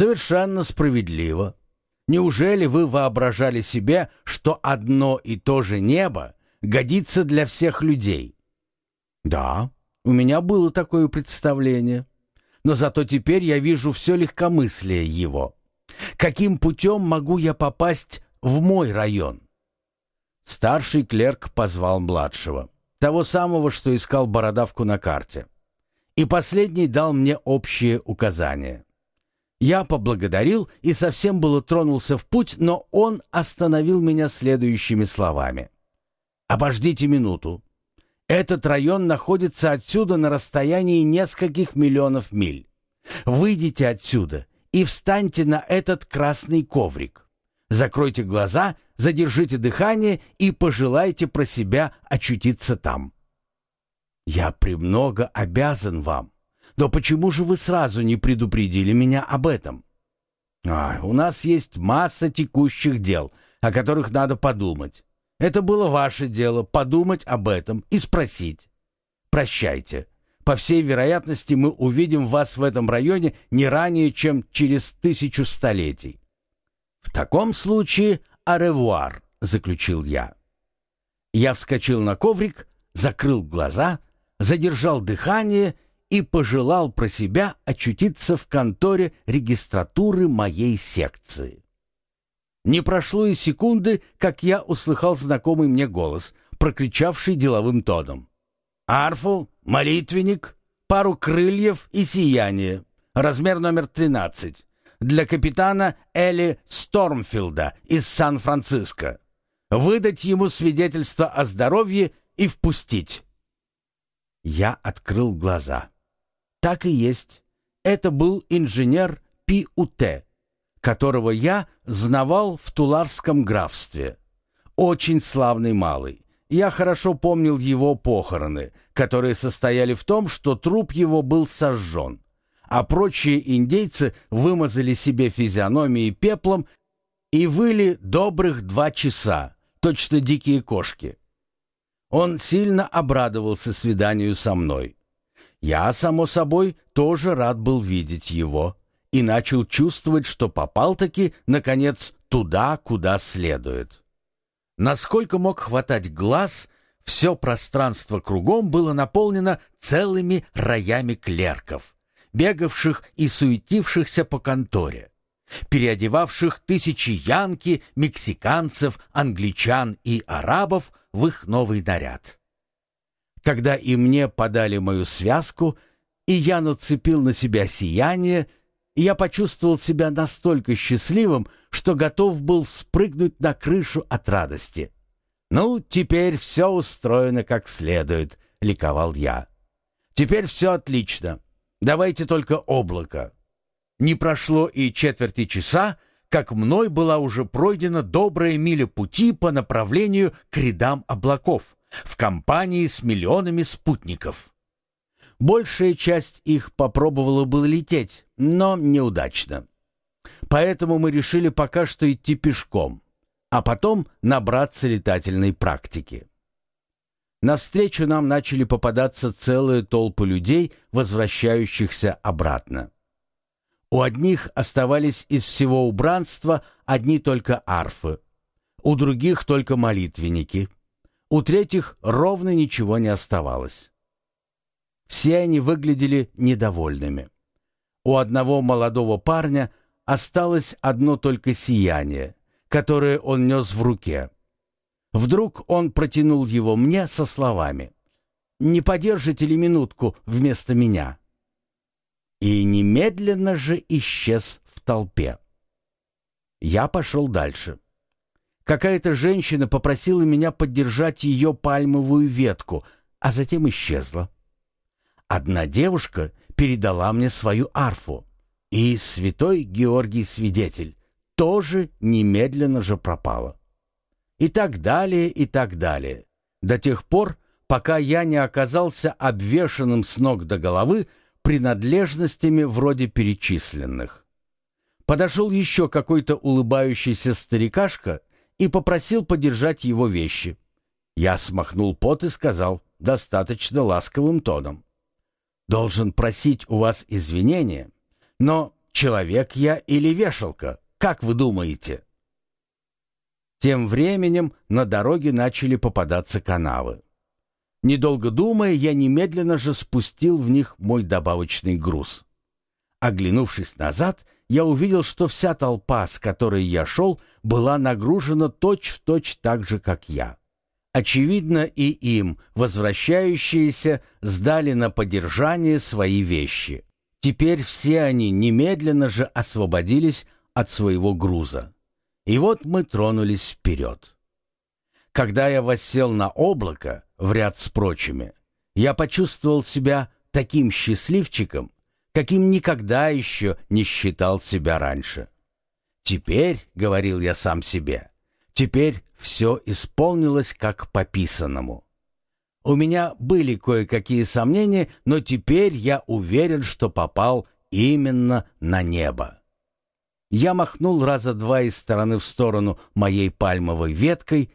Совершенно справедливо. Неужели вы воображали себе, что одно и то же небо годится для всех людей? Да, у меня было такое представление. Но зато теперь я вижу все легкомыслие его. Каким путем могу я попасть в мой район? Старший клерк позвал младшего, того самого, что искал бородавку на карте. И последний дал мне общие указания. Я поблагодарил и совсем было тронулся в путь, но он остановил меня следующими словами. «Обождите минуту. Этот район находится отсюда на расстоянии нескольких миллионов миль. Выйдите отсюда и встаньте на этот красный коврик. Закройте глаза, задержите дыхание и пожелайте про себя очутиться там. Я премного обязан вам. Но почему же вы сразу не предупредили меня об этом? А, у нас есть масса текущих дел, о которых надо подумать. Это было ваше дело подумать об этом и спросить. Прощайте. По всей вероятности, мы увидим вас в этом районе не ранее, чем через тысячу столетий. В таком случае «аревуар», — заключил я. Я вскочил на коврик, закрыл глаза, задержал дыхание и пожелал про себя очутиться в конторе регистратуры моей секции. Не прошло и секунды, как я услыхал знакомый мне голос, прокричавший деловым тоном. «Арфу, молитвенник, пару крыльев и сияние. Размер номер 13. Для капитана Элли Стормфилда из Сан-Франциско. Выдать ему свидетельство о здоровье и впустить». Я открыл глаза. Так и есть. Это был инженер Пи-Уте, которого я знавал в Туларском графстве. Очень славный малый. Я хорошо помнил его похороны, которые состояли в том, что труп его был сожжен, а прочие индейцы вымазали себе физиономии пеплом и выли добрых два часа, точно дикие кошки. Он сильно обрадовался свиданию со мной. Я, само собой, тоже рад был видеть его и начал чувствовать, что попал-таки, наконец, туда, куда следует. Насколько мог хватать глаз, все пространство кругом было наполнено целыми роями клерков, бегавших и суетившихся по конторе, переодевавших тысячи янки, мексиканцев, англичан и арабов в их новый наряд. Когда и мне подали мою связку, и я нацепил на себя сияние, я почувствовал себя настолько счастливым, что готов был спрыгнуть на крышу от радости. «Ну, теперь все устроено как следует», — ликовал я. «Теперь все отлично. Давайте только облако». Не прошло и четверти часа, как мной была уже пройдена добрая миля пути по направлению к рядам облаков в компании с миллионами спутников. Большая часть их попробовала было лететь, но неудачно. Поэтому мы решили пока что идти пешком, а потом набраться летательной практики. Навстречу нам начали попадаться целые толпы людей, возвращающихся обратно. У одних оставались из всего убранства одни только арфы, у других только молитвенники — у третьих ровно ничего не оставалось. Все они выглядели недовольными. У одного молодого парня осталось одно только сияние, которое он нес в руке. Вдруг он протянул его мне со словами «Не подержите ли минутку вместо меня?» И немедленно же исчез в толпе. Я пошел дальше. Какая-то женщина попросила меня поддержать ее пальмовую ветку, а затем исчезла. Одна девушка передала мне свою арфу, и святой Георгий Свидетель тоже немедленно же пропала. И так далее, и так далее. До тех пор, пока я не оказался обвешанным с ног до головы принадлежностями вроде перечисленных. Подошел еще какой-то улыбающийся старикашка и попросил подержать его вещи. Я смахнул пот и сказал достаточно ласковым тоном. «Должен просить у вас извинения, но человек я или вешалка? Как вы думаете?» Тем временем на дороге начали попадаться канавы. Недолго думая, я немедленно же спустил в них мой добавочный груз. Оглянувшись назад, я увидел, что вся толпа, с которой я шел, была нагружена точь-в-точь точь так же, как я. Очевидно, и им, возвращающиеся, сдали на подержание свои вещи. Теперь все они немедленно же освободились от своего груза. И вот мы тронулись вперед. Когда я воссел на облако в ряд с прочими, я почувствовал себя таким счастливчиком, каким никогда еще не считал себя раньше. «Теперь», — говорил я сам себе, — «теперь все исполнилось как по писанному». У меня были кое-какие сомнения, но теперь я уверен, что попал именно на небо. Я махнул раза два из стороны в сторону моей пальмовой веткой,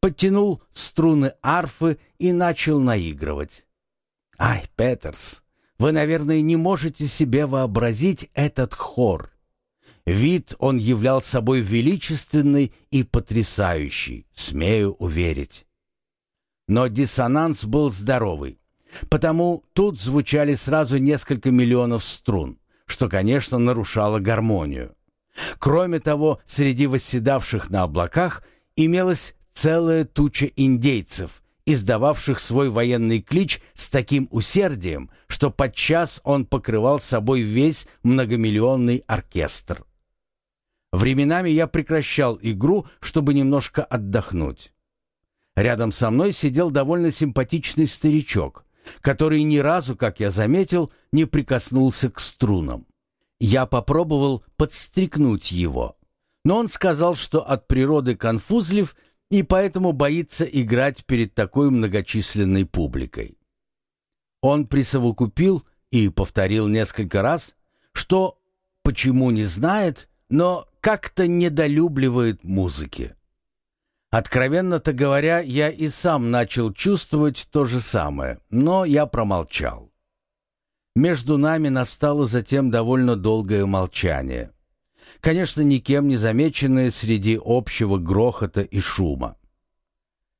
подтянул струны арфы и начал наигрывать. «Ай, Петерс, вы, наверное, не можете себе вообразить этот хор. Вид он являл собой величественный и потрясающий, смею уверить. Но диссонанс был здоровый, потому тут звучали сразу несколько миллионов струн, что, конечно, нарушало гармонию. Кроме того, среди восседавших на облаках имелась целая туча индейцев, издававших свой военный клич с таким усердием, что подчас он покрывал собой весь многомиллионный оркестр. Временами я прекращал игру, чтобы немножко отдохнуть. Рядом со мной сидел довольно симпатичный старичок, который ни разу, как я заметил, не прикоснулся к струнам. Я попробовал подстрекнуть его, но он сказал, что от природы конфузлив и поэтому боится играть перед такой многочисленной публикой. Он присовокупил и повторил несколько раз, что почему не знает, но как-то недолюбливает музыки. Откровенно-то говоря, я и сам начал чувствовать то же самое, но я промолчал. Между нами настало затем довольно долгое молчание конечно, никем не замеченные среди общего грохота и шума.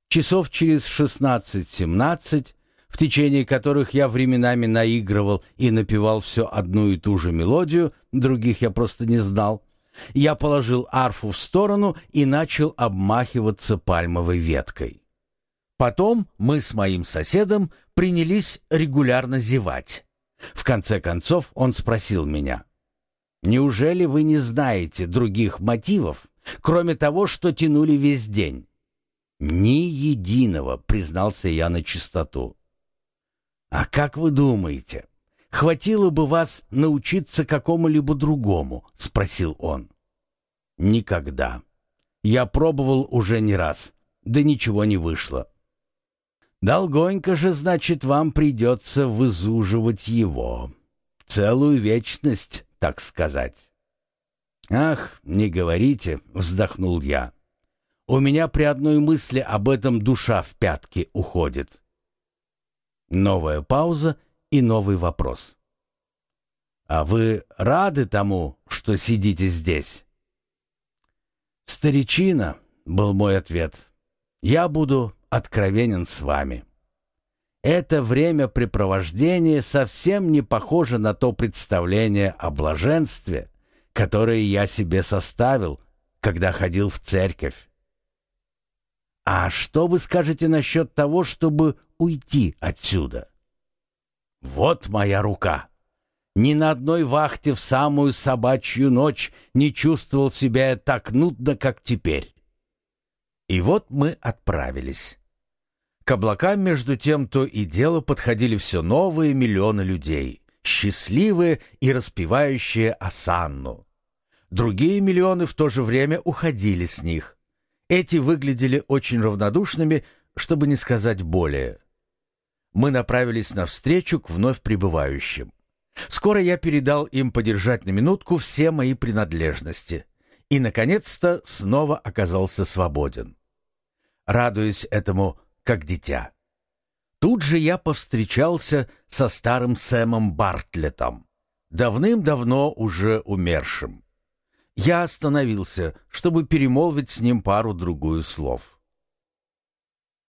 Часов через шестнадцать-семнадцать, в течение которых я временами наигрывал и напевал все одну и ту же мелодию, других я просто не знал, я положил арфу в сторону и начал обмахиваться пальмовой веткой. Потом мы с моим соседом принялись регулярно зевать. В конце концов он спросил меня — Неужели вы не знаете других мотивов, кроме того, что тянули весь день? Ни единого, признался я на чистоту. А как вы думаете, хватило бы вас научиться какому-либо другому? спросил он. Никогда. Я пробовал уже не раз, да ничего не вышло. Долгонько же, значит, вам придется вызуживать его. Целую вечность так сказать. «Ах, не говорите», — вздохнул я. «У меня при одной мысли об этом душа в пятки уходит». Новая пауза и новый вопрос. «А вы рады тому, что сидите здесь?» «Старичина», — был мой ответ, — «я буду откровенен с вами». Это времяпрепровождение совсем не похоже на то представление о блаженстве, которое я себе составил, когда ходил в церковь. А что вы скажете насчет того, чтобы уйти отсюда? Вот моя рука. Ни на одной вахте в самую собачью ночь не чувствовал себя так нудно, как теперь. И вот мы отправились. К облакам, между тем, то и дело подходили все новые миллионы людей, счастливые и распевающие осанну. Другие миллионы в то же время уходили с них. Эти выглядели очень равнодушными, чтобы не сказать более. Мы направились навстречу к вновь прибывающим. Скоро я передал им подержать на минутку все мои принадлежности и, наконец-то, снова оказался свободен. Радуясь этому как дитя. Тут же я повстречался со старым Сэмом Бартлетом. давным-давно уже умершим. Я остановился, чтобы перемолвить с ним пару-другую слов.